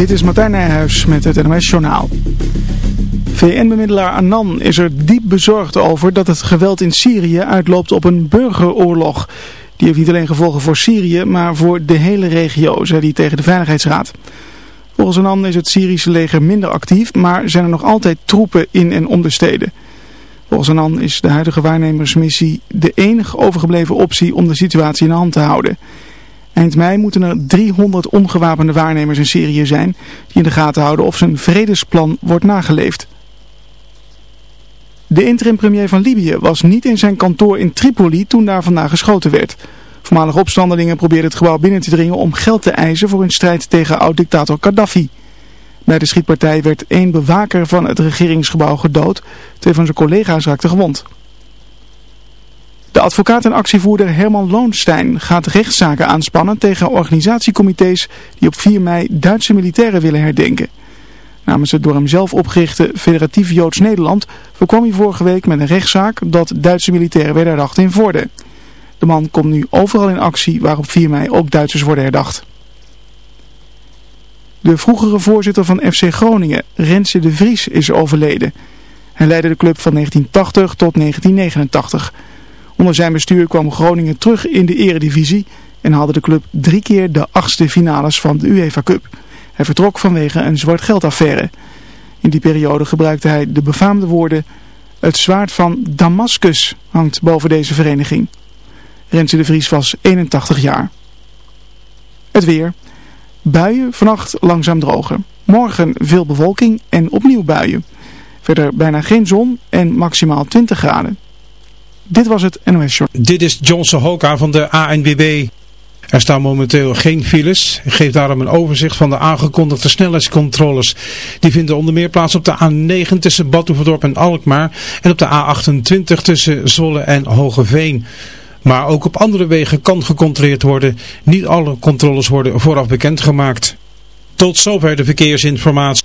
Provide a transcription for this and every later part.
Dit is Martijn Nijhuis met het NOS Journaal. VN-bemiddelaar Annan is er diep bezorgd over dat het geweld in Syrië uitloopt op een burgeroorlog. Die heeft niet alleen gevolgen voor Syrië, maar voor de hele regio, zei hij tegen de Veiligheidsraad. Volgens Annan is het Syrische leger minder actief, maar zijn er nog altijd troepen in en om de steden. Volgens Annan is de huidige waarnemersmissie de enige overgebleven optie om de situatie in de hand te houden. Eind mei moeten er 300 ongewapende waarnemers in Syrië zijn die in de gaten houden of zijn vredesplan wordt nageleefd. De interim-premier van Libië was niet in zijn kantoor in Tripoli toen daar vandaag geschoten werd. Voormalige opstandelingen probeerden het gebouw binnen te dringen om geld te eisen voor hun strijd tegen oud-dictator Gaddafi. Bij de schietpartij werd één bewaker van het regeringsgebouw gedood, twee van zijn collega's raakten gewond. De advocaat en actievoerder Herman Loonstein gaat rechtszaken aanspannen tegen organisatiecomité's die op 4 mei Duitse militairen willen herdenken. Namens het door hem zelf opgerichte Federatief Joods Nederland voorkwam hij vorige week met een rechtszaak dat Duitse militairen werden herdacht in Voorde. De man komt nu overal in actie waar op 4 mei ook Duitsers worden herdacht. De vroegere voorzitter van FC Groningen, Renze de Vries, is overleden. Hij leidde de club van 1980 tot 1989. Onder zijn bestuur kwam Groningen terug in de eredivisie en haalde de club drie keer de achtste finales van de UEFA Cup. Hij vertrok vanwege een zwart geldaffaire. In die periode gebruikte hij de befaamde woorden... Het zwaard van Damascus hangt boven deze vereniging. Renze de Vries was 81 jaar. Het weer. Buien, vannacht langzaam droger. Morgen veel bewolking en opnieuw buien. Verder bijna geen zon en maximaal 20 graden. Dit was het NOS. Dit is Johnson Hoka van de ANWB. Er staan momenteel geen files. Ik geef daarom een overzicht van de aangekondigde snelheidscontroles. Die vinden onder meer plaats op de A9 tussen Badhoevedorp en Alkmaar en op de A28 tussen Zwolle en Hogeveen. Maar ook op andere wegen kan gecontroleerd worden. Niet alle controles worden vooraf bekendgemaakt. Tot zover de verkeersinformatie.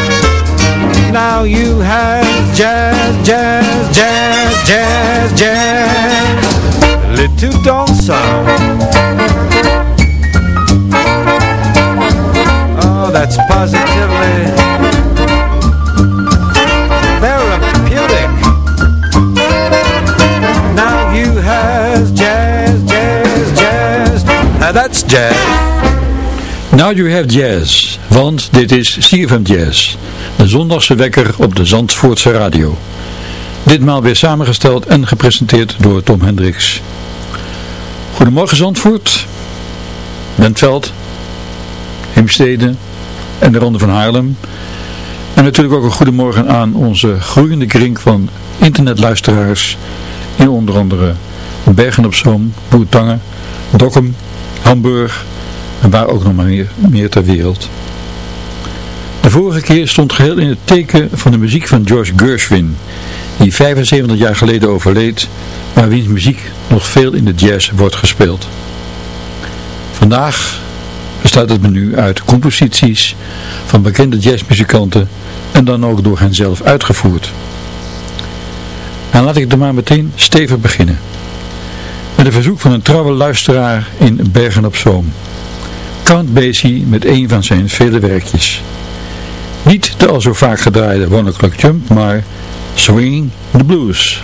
Now you have jazz, jazz, jazz, jazz, jazz. Little dansant. Oh, that's positively therapeutic. Now you have jazz, jazz, jazz. Now that's jazz. Now You Have Jazz, want dit is CFM Jazz, de zondagse wekker op de Zandvoortse radio. Ditmaal weer samengesteld en gepresenteerd door Tom Hendricks. Goedemorgen Zandvoort, Bentveld, Heemstede en de Ronde van Haarlem. En natuurlijk ook een goedemorgen aan onze groeiende kring van internetluisteraars in onder andere Bergen op Zoom, Boertangen, Dokkum, Hamburg en waar ook nog maar meer, meer ter wereld. Vorige keer stond geheel in het teken van de muziek van George Gershwin, die 75 jaar geleden overleed, maar wiens muziek nog veel in de jazz wordt gespeeld. Vandaag bestaat het menu uit composities van bekende jazzmuzikanten en dan ook door hen zelf uitgevoerd. En laat ik er maar meteen stevig beginnen. Met een verzoek van een trouwe luisteraar in Bergen op Zoom. Count Basie met een van zijn vele werkjes. Niet de al zo vaak gedraaide One O'Clock Jump, maar Swinging the Blues.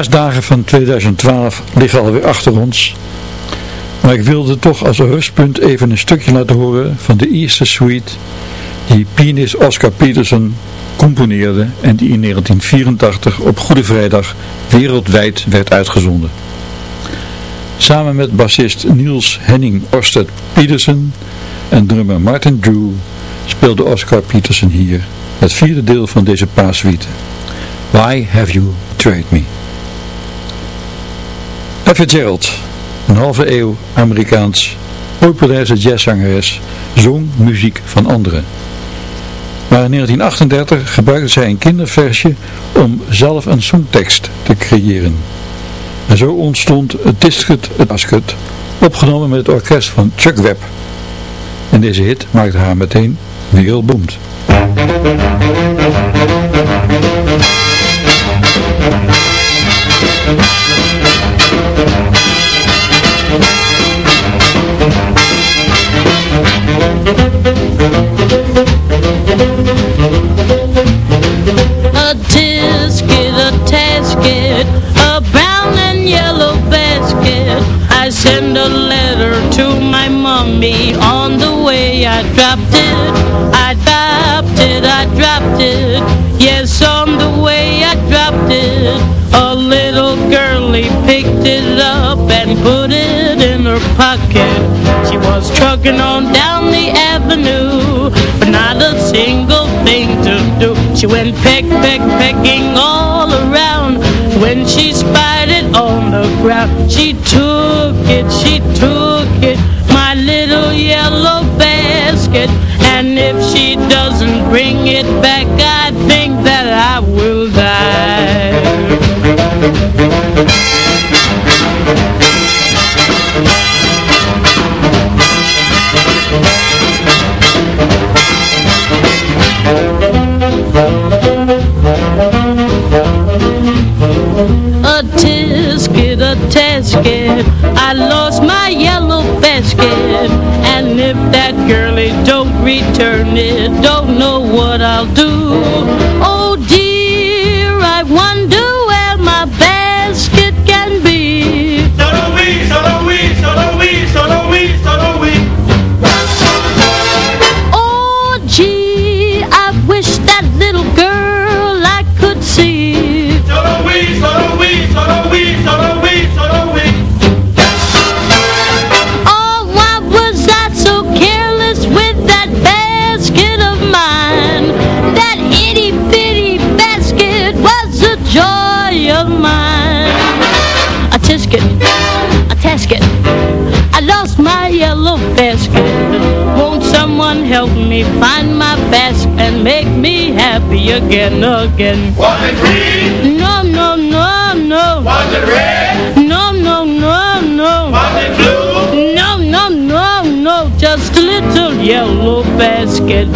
Paasdagen van 2012 liggen alweer achter ons. Maar ik wilde toch als rustpunt even een stukje laten horen van de eerste suite die pianist Oscar Peterson componeerde en die in 1984 op Goede Vrijdag wereldwijd werd uitgezonden. Samen met bassist Niels Henning Orsted Peterson en drummer Martin Drew speelde Oscar Peterson hier het vierde deel van deze paassuite. Why Have You Betrayed Me? Ella Gerald, een halve eeuw Amerikaans populaire jazzzangeres, zong muziek van anderen. Maar in 1938 gebruikte zij een kinderversje om zelf een songtekst te creëren. En zo ontstond het Diskut het Basket, opgenomen met het orkest van Chuck Webb. En deze hit maakte haar meteen wereldberoemd. A tisket, a tasket, a brown and yellow basket. I send a letter to my mommy on the way I dropped pocket. She was trucking on down the avenue, but not a single thing to do. She went peck, peck, pecking all around. When she spied it on the ground, she took it, she took it, my little yellow basket. And if she doesn't bring it back, I think that I will die. A tasket I lost my yellow basket. And if that girlie don't return it. Don't know what I'll do. Oh yellow basket. Won't someone help me find my basket and make me happy again, again? Was it green? No, no, no, no. Was it red? No, no, no, no. Was it blue? No, no, no, no, just a little yellow basket.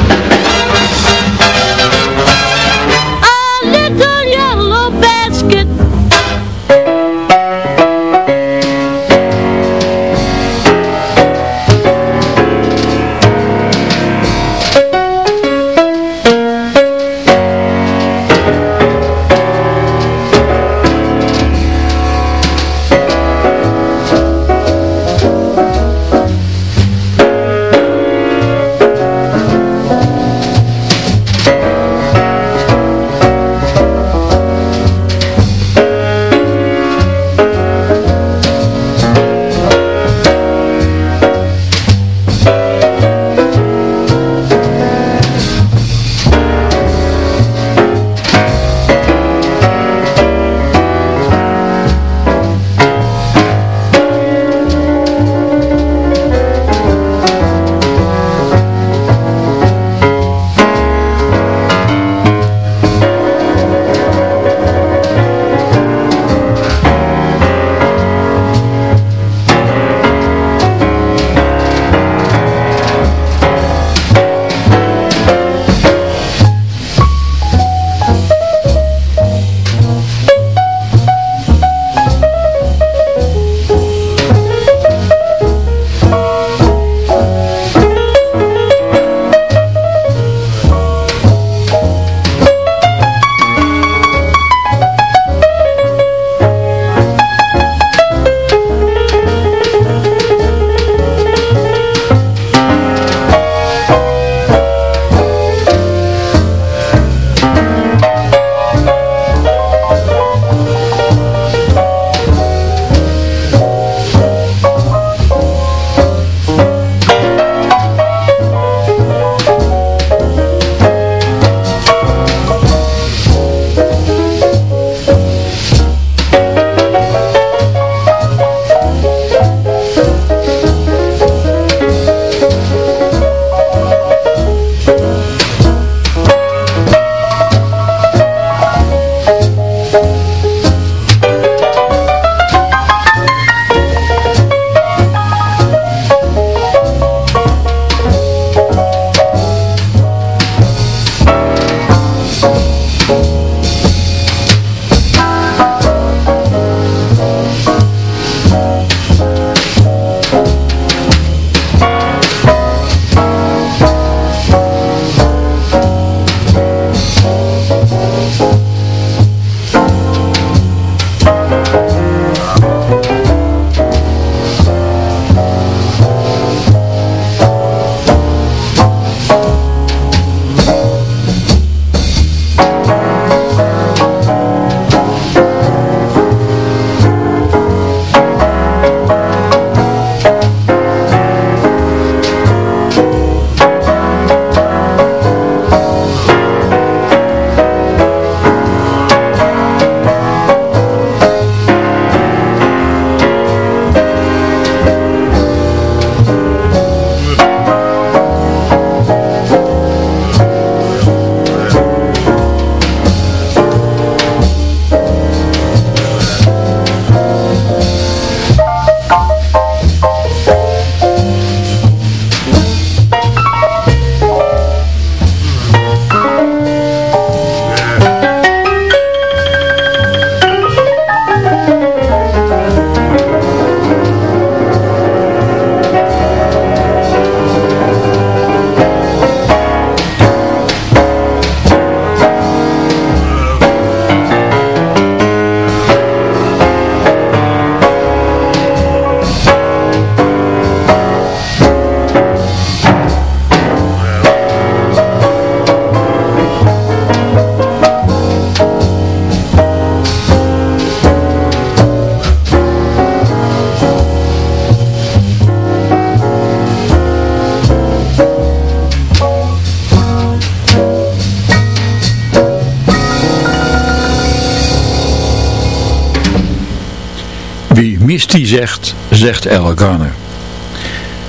Die zegt, zegt Al Garner.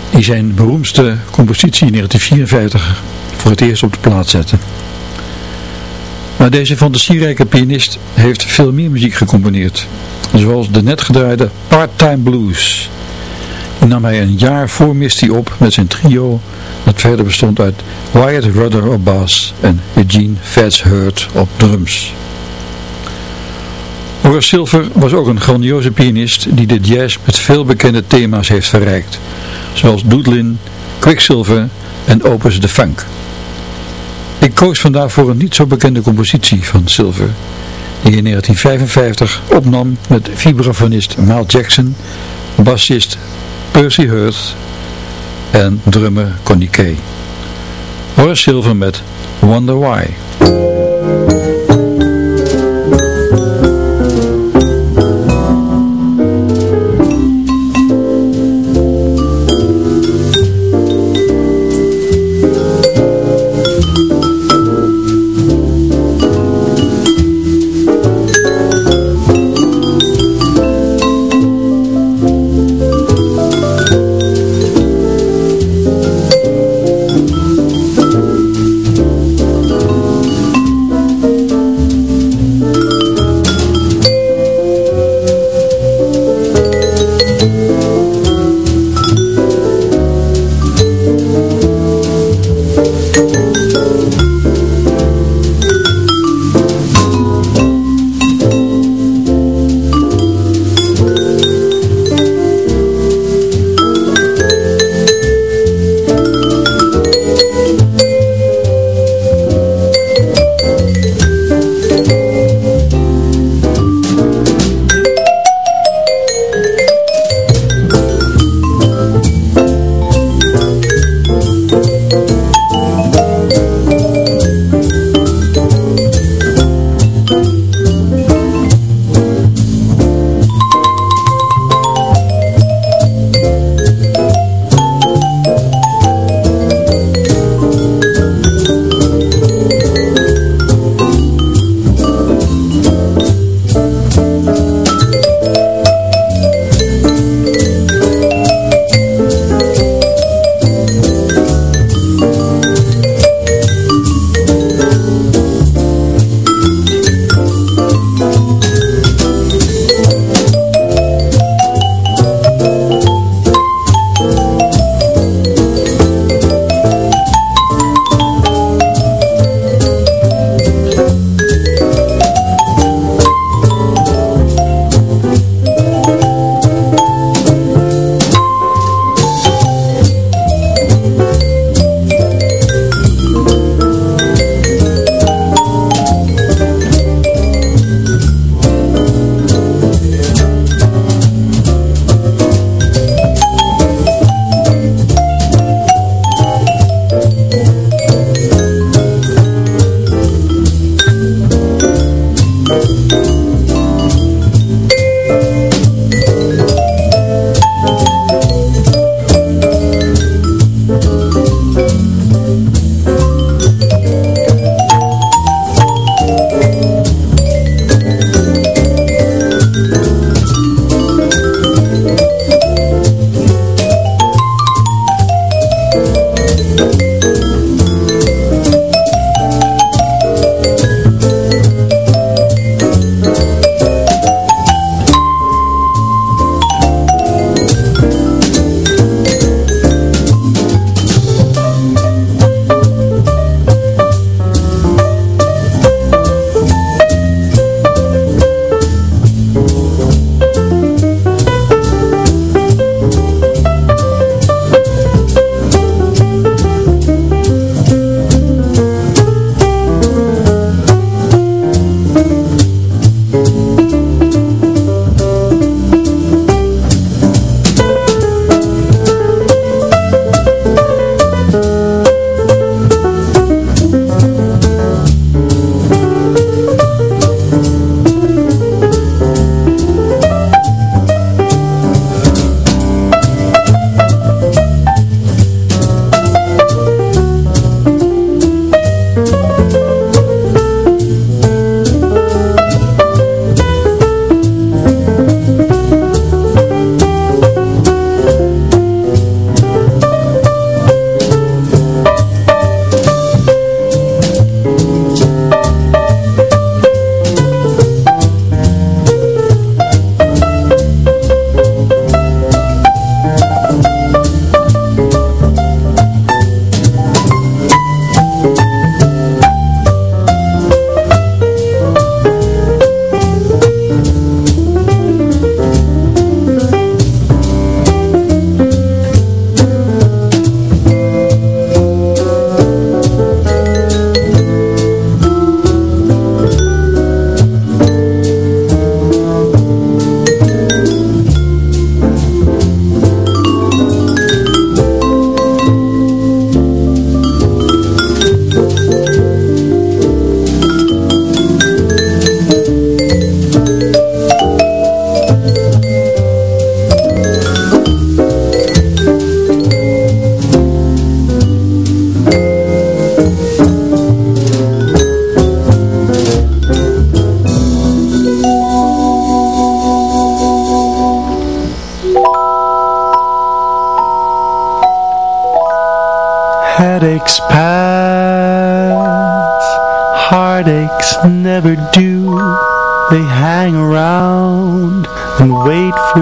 Die zijn beroemdste compositie in 1954 voor het eerst op de plaat zette. Maar deze fantasierijke pianist heeft veel meer muziek gecomponeerd. Zoals de net gedraaide Part-Time Blues. Die nam hij een jaar voor Misty op met zijn trio dat verder bestond uit Wyatt Rudder op bas en Eugene Fats Hurt op drums. Horace Silver was ook een grandioze pianist die de jazz met veel bekende thema's heeft verrijkt, zoals Doodlin, Quicksilver en Opus de Funk. Ik koos vandaag voor een niet zo bekende compositie van Silver, die in 1955 opnam met vibrafonist Mal Jackson, bassist Percy Hurst en drummer Connie Kay. Horace Silver met Wonder Why.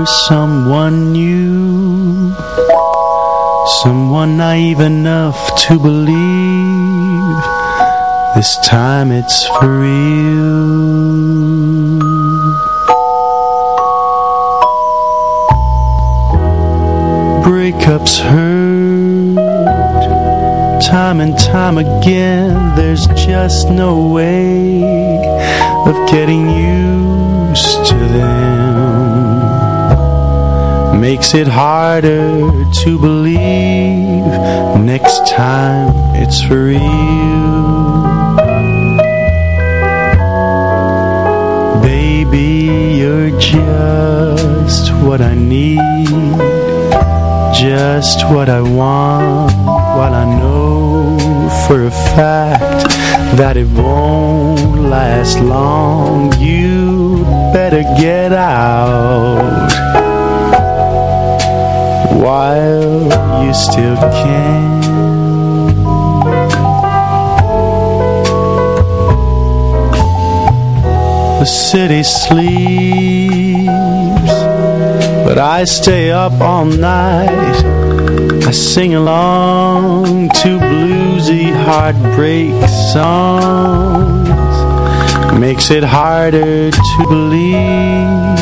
Someone new. Someone naive enough to believe this time it's for real. Breakups hurt time and time again. There's just no way of getting used It harder to believe next time it's for real. Baby, you're just what I need, just what I want. While I know for a fact that it won't last long, you better get out still can. The city sleeps, but I stay up all night. I sing along to bluesy heartbreak songs. Makes it harder to believe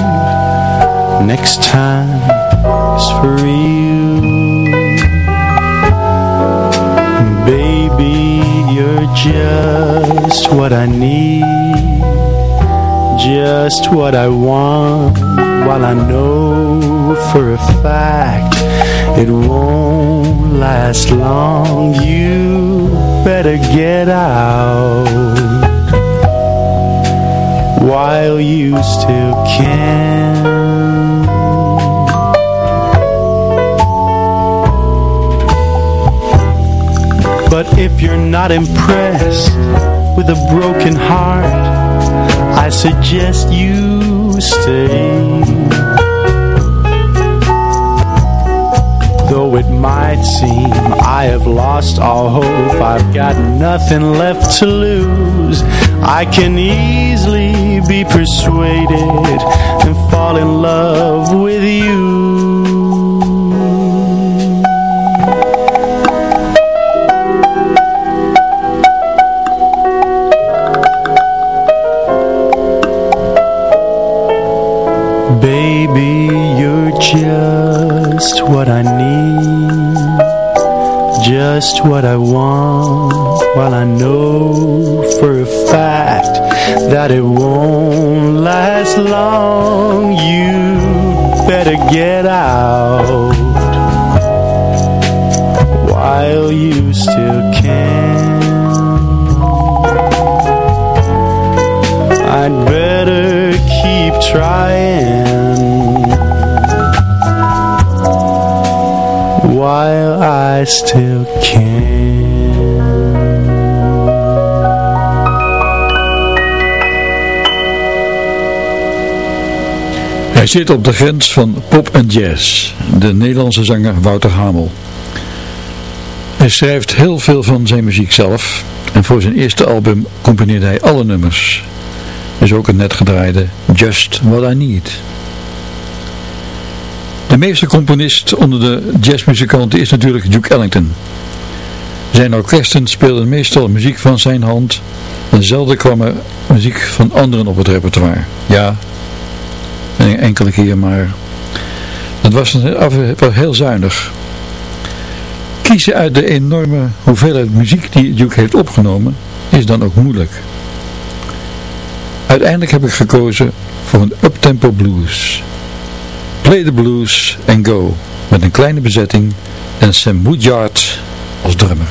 next time is for you. Just what I need just what I want While I know for a fact It won't last long. You better get out While you still can if you're not impressed With a broken heart I suggest you stay. Though it might seem I have lost all hope I've got nothing left to lose. I can easily be persuaded And fall in love with you what I need Just what I want While I know for a fact That it won't last long. You better get out While you still can. I'd better keep trying I still can. Hij zit op de grens van pop en jazz, de Nederlandse zanger Wouter Hamel. Hij schrijft heel veel van zijn muziek zelf en voor zijn eerste album componeerde hij alle nummers. Dus ook het net gedraaide Just What I Need. De meeste componist onder de jazzmuzikanten is natuurlijk Duke Ellington. Zijn orkesten speelden meestal muziek van zijn hand en zelden kwam er muziek van anderen op het repertoire. Ja, een enkele keer, maar dat was wel heel zuinig. Kiezen uit de enorme hoeveelheid muziek die Duke heeft opgenomen is dan ook moeilijk. Uiteindelijk heb ik gekozen voor een uptempo blues. Play the Blues and Go met een kleine bezetting en Sam Woodyard als drummer.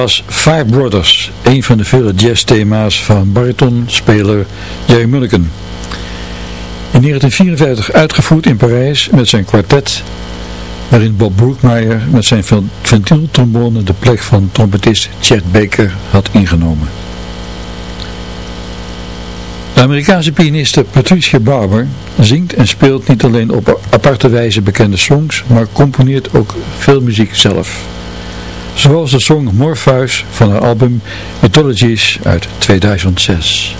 Was Five Brothers, een van de vele jazzthema's van baritonspeler Jerry Mulligan. In 1954 uitgevoerd in Parijs met zijn kwartet, waarin Bob Brookmeyer met zijn ventieltrombone de plek van trompetist Chet Baker had ingenomen. De Amerikaanse pianiste Patricia Barber zingt en speelt niet alleen op aparte wijze bekende songs, maar componeert ook veel muziek zelf zoals de song Morpheus van haar album Mythologies uit 2006.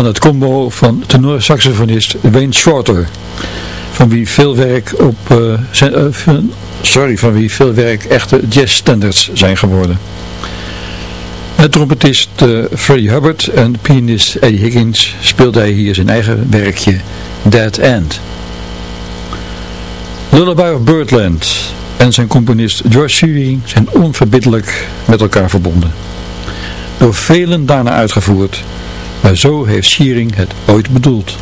Van het combo van tenorsaxofonist Wayne Shorter, van wie veel werk op uh, sorry, van wie veel werk echte jazzstandards zijn geworden. Met trompetist uh, Freddie Hubbard en pianist Eddie Higgins speelde hij hier zijn eigen werkje Dead End. Lullaby of Birdland en zijn componist George Shearing zijn onverbiddelijk met elkaar verbonden. Door velen daarna uitgevoerd, maar zo heeft Shearing het ooit bedoeld.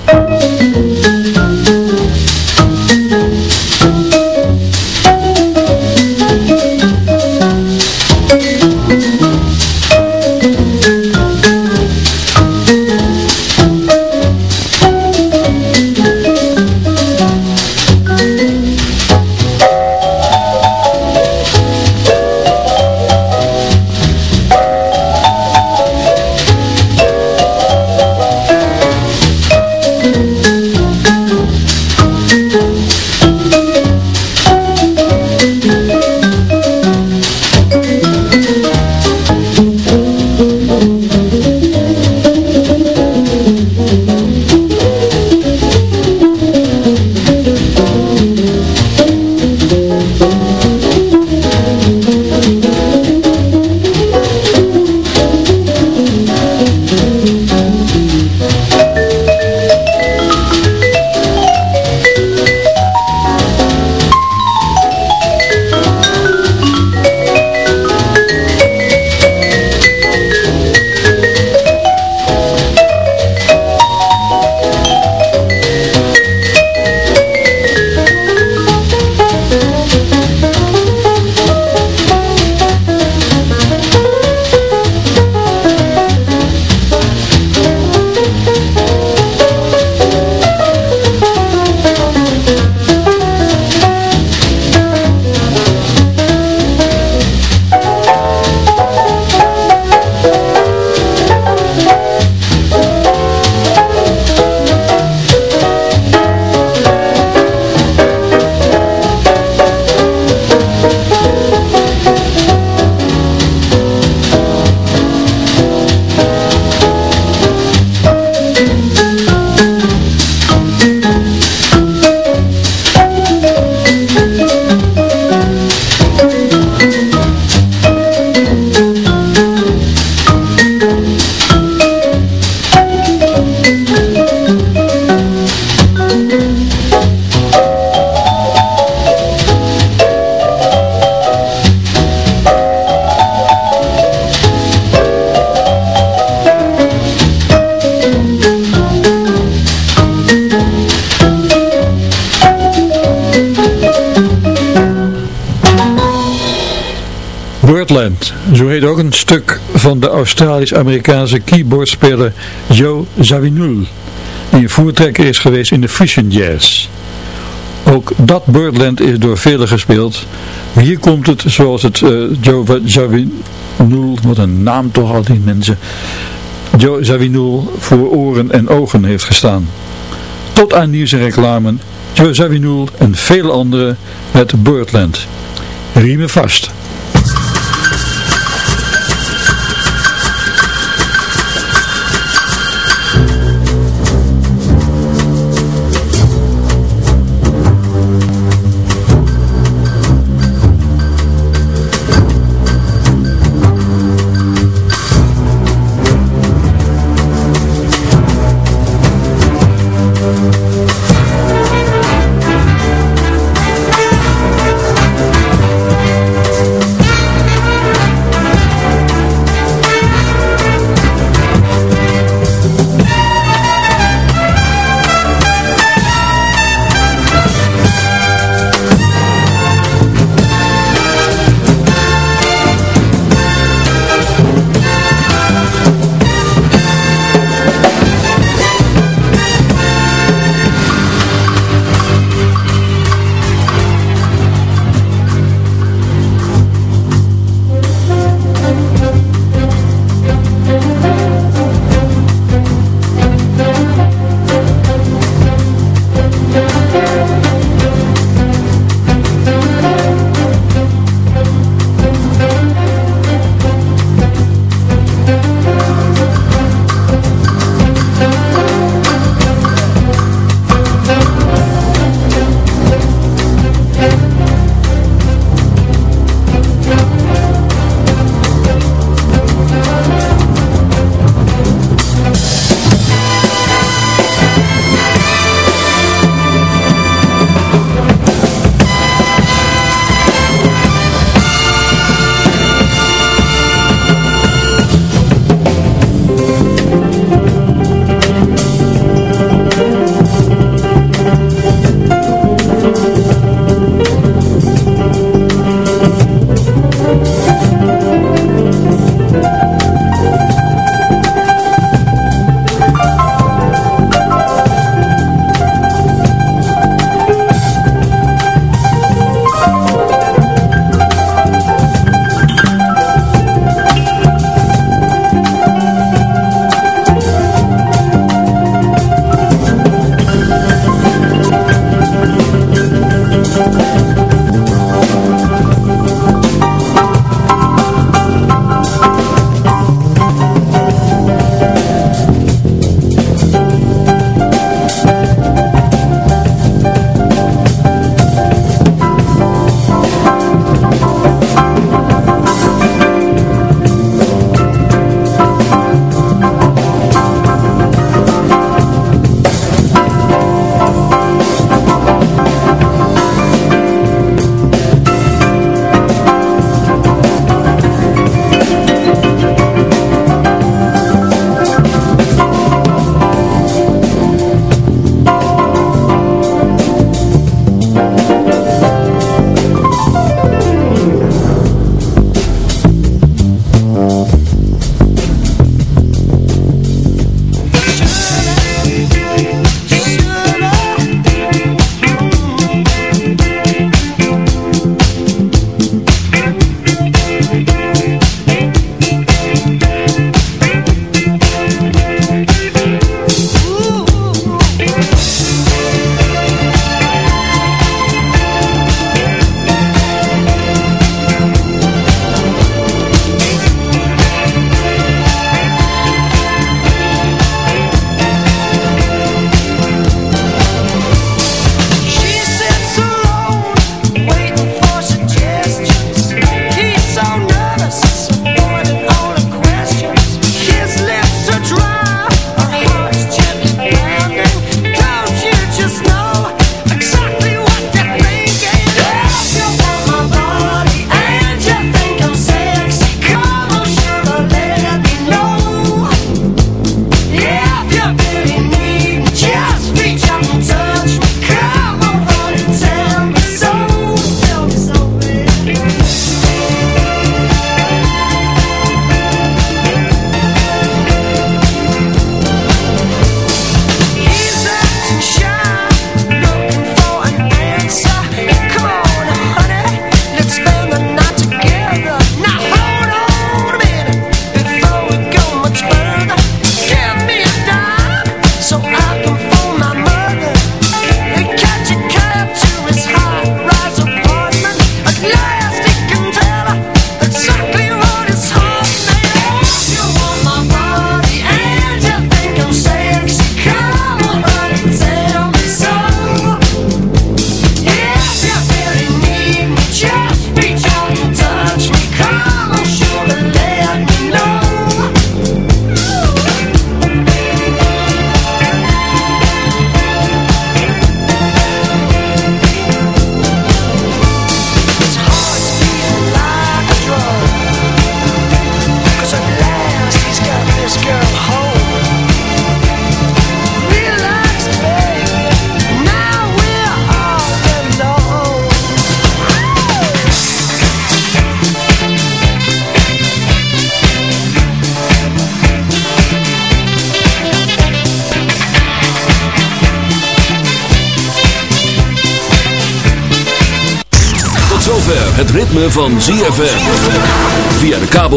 Van de Australisch-Amerikaanse keyboardspeler Joe Zawinul, die een voertrekker is geweest in de fusion jazz. Ook dat Birdland is door velen gespeeld, hier komt het zoals het uh, Joe Zawinul, wat een naam toch al die mensen, Joe Zawinul voor oren en ogen heeft gestaan. Tot aan nieuws en reclame, Joe Zawinul en vele anderen met Birdland. Riemen vast.